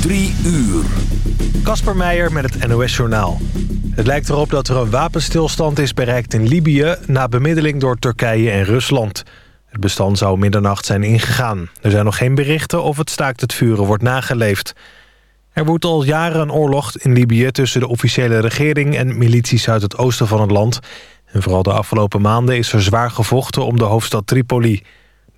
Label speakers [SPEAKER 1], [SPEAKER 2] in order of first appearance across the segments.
[SPEAKER 1] Drie uur.
[SPEAKER 2] Kasper Meijer met het NOS-journaal. Het lijkt erop dat er een wapenstilstand is bereikt in Libië... na bemiddeling door Turkije en Rusland. Het bestand zou middernacht zijn ingegaan. Er zijn nog geen berichten of het staakt het vuren wordt nageleefd. Er woedt al jaren een oorlog in Libië... tussen de officiële regering en milities uit het oosten van het land. En vooral de afgelopen maanden is er zwaar gevochten om de hoofdstad Tripoli...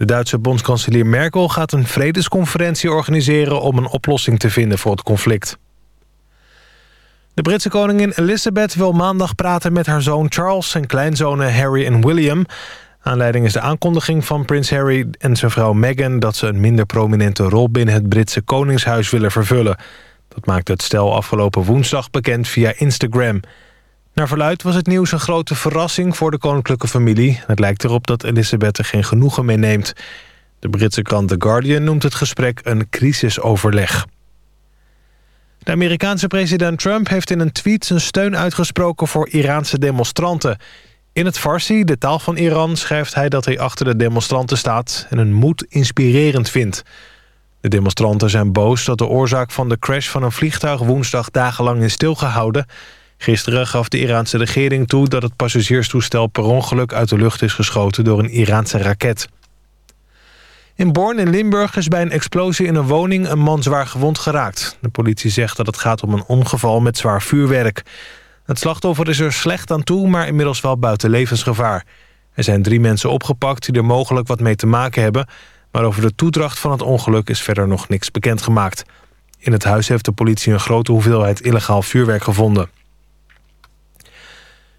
[SPEAKER 2] De Duitse bondskanselier Merkel gaat een vredesconferentie organiseren... om een oplossing te vinden voor het conflict. De Britse koningin Elizabeth wil maandag praten met haar zoon Charles... en kleinzonen Harry en William. Aanleiding is de aankondiging van prins Harry en zijn vrouw Meghan... dat ze een minder prominente rol binnen het Britse koningshuis willen vervullen. Dat maakte het stel afgelopen woensdag bekend via Instagram... Naar verluid was het nieuws een grote verrassing voor de koninklijke familie. Het lijkt erop dat Elizabeth er geen genoegen mee neemt. De Britse krant The Guardian noemt het gesprek een crisisoverleg. De Amerikaanse president Trump heeft in een tweet zijn steun uitgesproken voor Iraanse demonstranten. In het Farsi, de taal van Iran, schrijft hij dat hij achter de demonstranten staat en hun moed inspirerend vindt. De demonstranten zijn boos dat de oorzaak van de crash van een vliegtuig woensdag dagenlang is stilgehouden. Gisteren gaf de Iraanse regering toe dat het passagierstoestel per ongeluk uit de lucht is geschoten door een Iraanse raket. In Born in Limburg is bij een explosie in een woning een man zwaar gewond geraakt. De politie zegt dat het gaat om een ongeval met zwaar vuurwerk. Het slachtoffer is er slecht aan toe, maar inmiddels wel buiten levensgevaar. Er zijn drie mensen opgepakt die er mogelijk wat mee te maken hebben... maar over de toedracht van het ongeluk is verder nog niks bekendgemaakt. In het huis heeft de politie een grote hoeveelheid illegaal vuurwerk gevonden.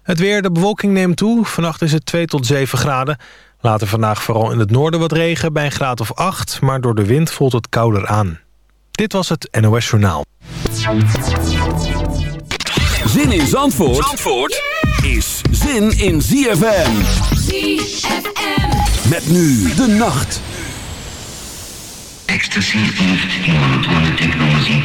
[SPEAKER 2] Het weer, de bewolking neemt toe. Vannacht is het 2 tot 7 graden. Later vandaag vooral in het noorden wat regen bij een graad of 8... maar door de wind voelt het kouder aan. Dit was het NOS Journaal.
[SPEAKER 1] Zin in Zandvoort, Zandvoort is zin in ZFM.
[SPEAKER 3] ZFM.
[SPEAKER 1] Met nu de nacht.
[SPEAKER 4] Ecstasy heeft in monotone technologie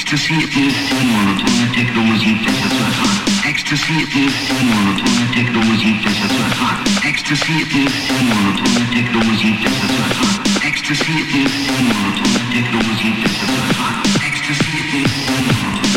[SPEAKER 4] Ecstasy is monotone te fesatı. Ecstasy is monotone te fesatı. Ecstasy is monotone teknoloji fesatı. Ecstasy is monotone te fesatı. Ecstasy is monotone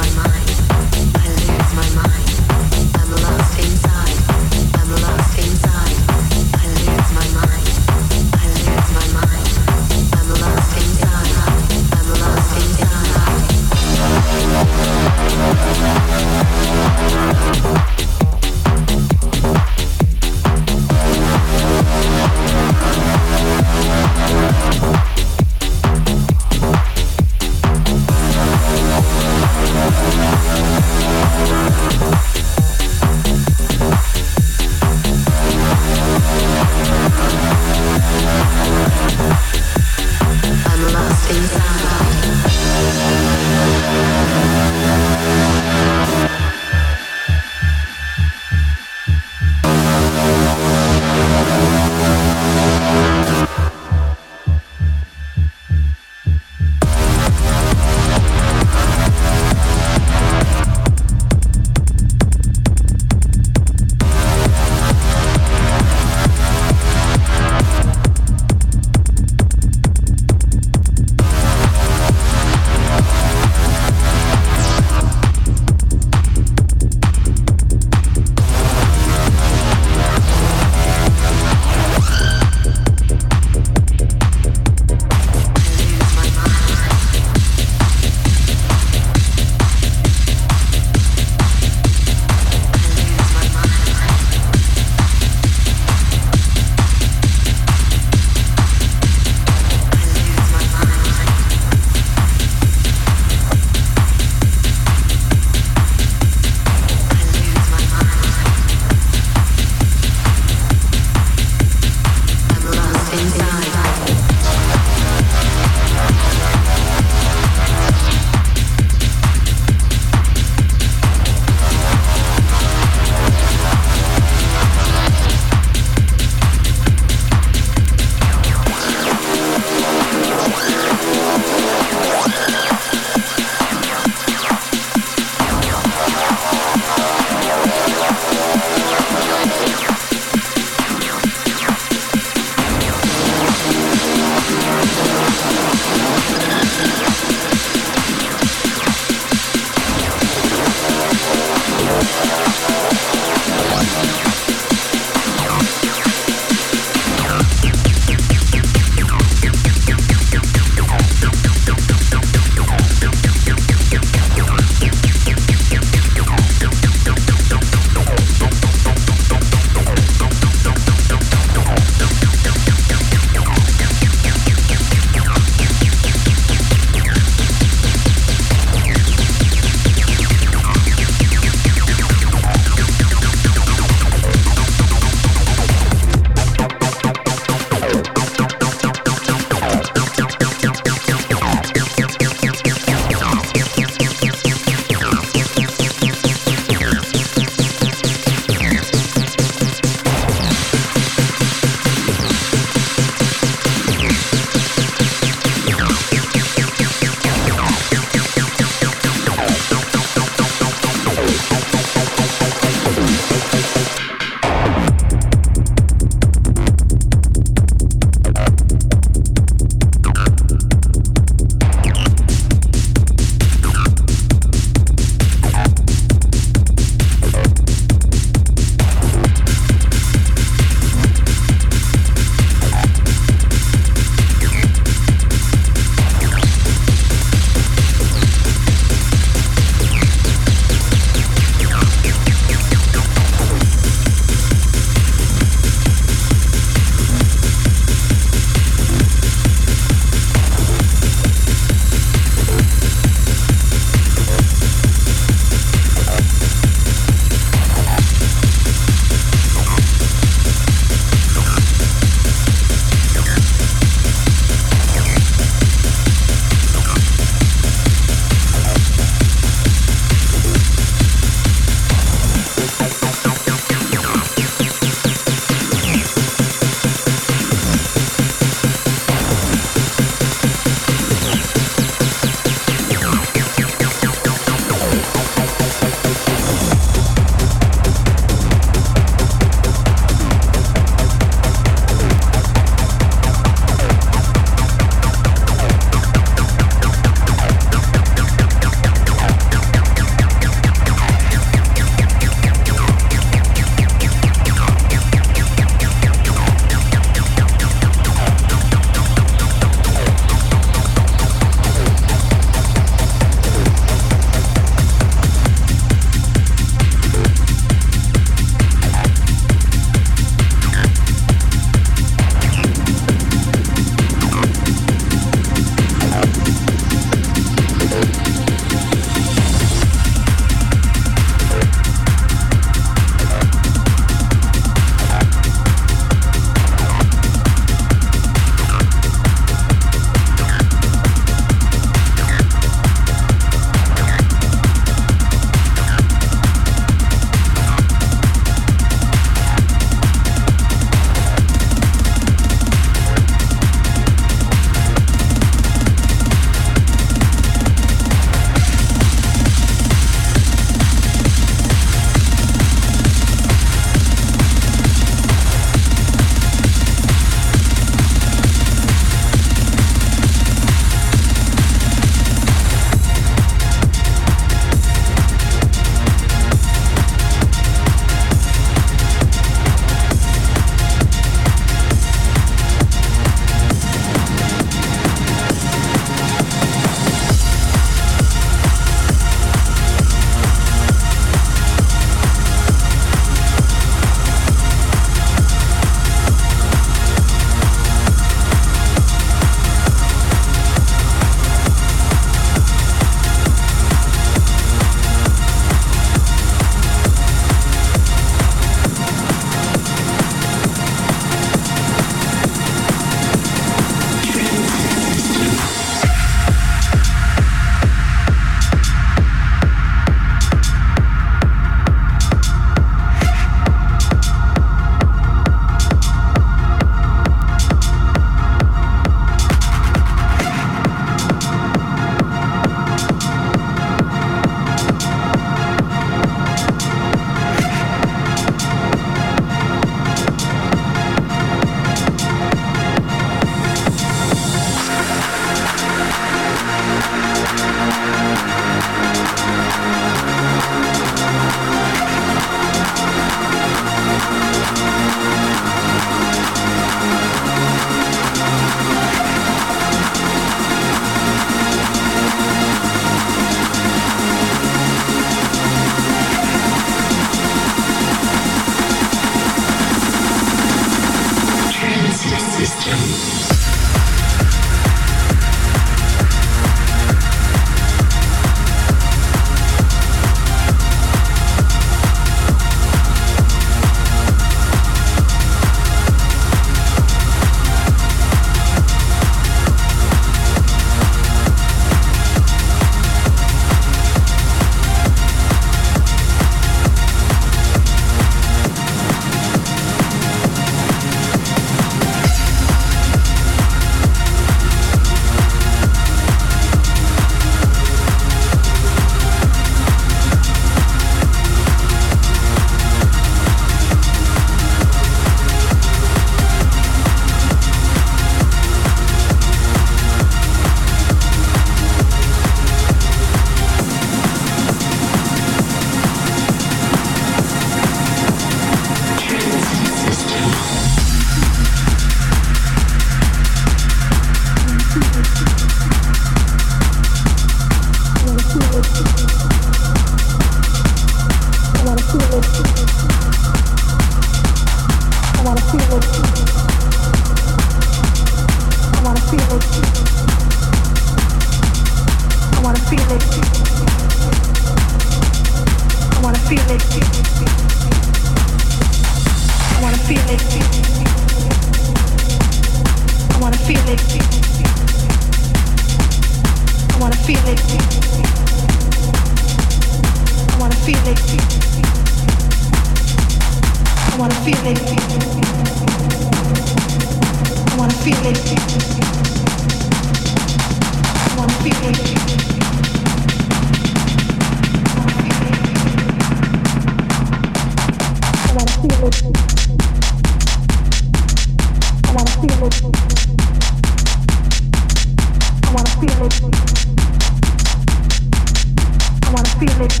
[SPEAKER 4] feel it.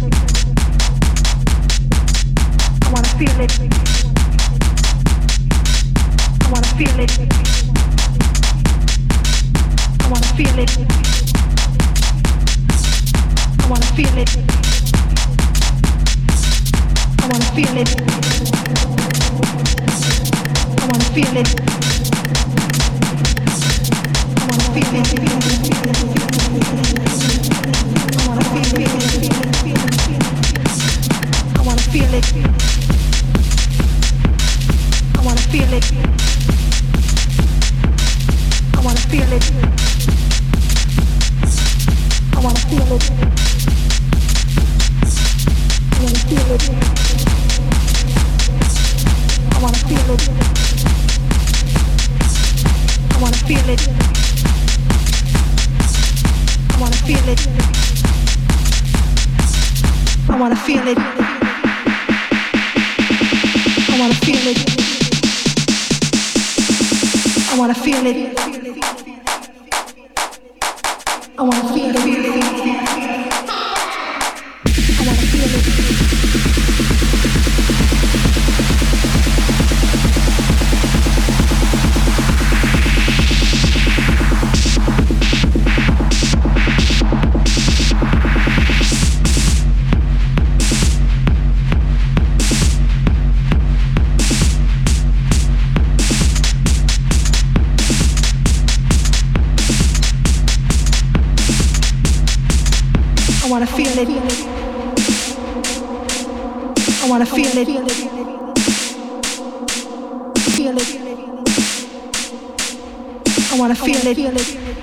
[SPEAKER 4] I wanna feel it. I wanna feel it. I wanna feel it. I wanna feel it. I wanna feel it. I wanna feel it. I wanna feel it wanna feel it. I wanna feel it. I wanna feel it. I wanna feel it. I wanna feel it. I wanna feel it.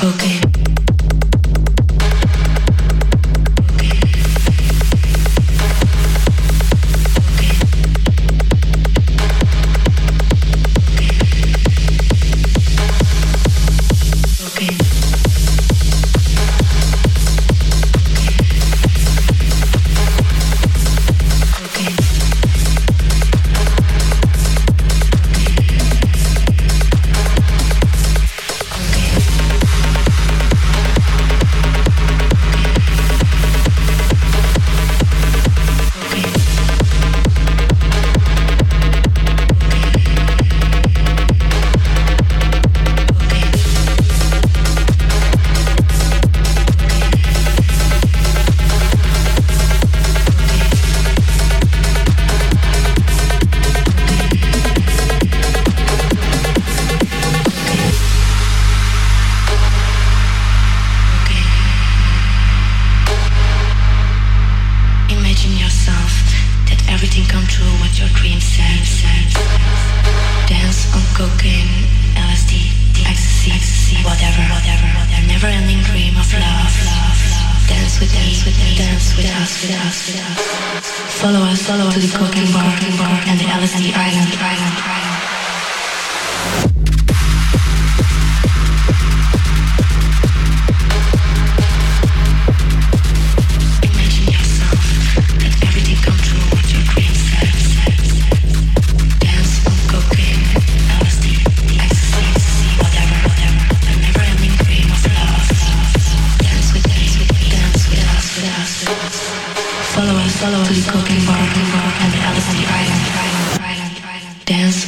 [SPEAKER 5] Okay. slowly cooking bar and LSD island. Dance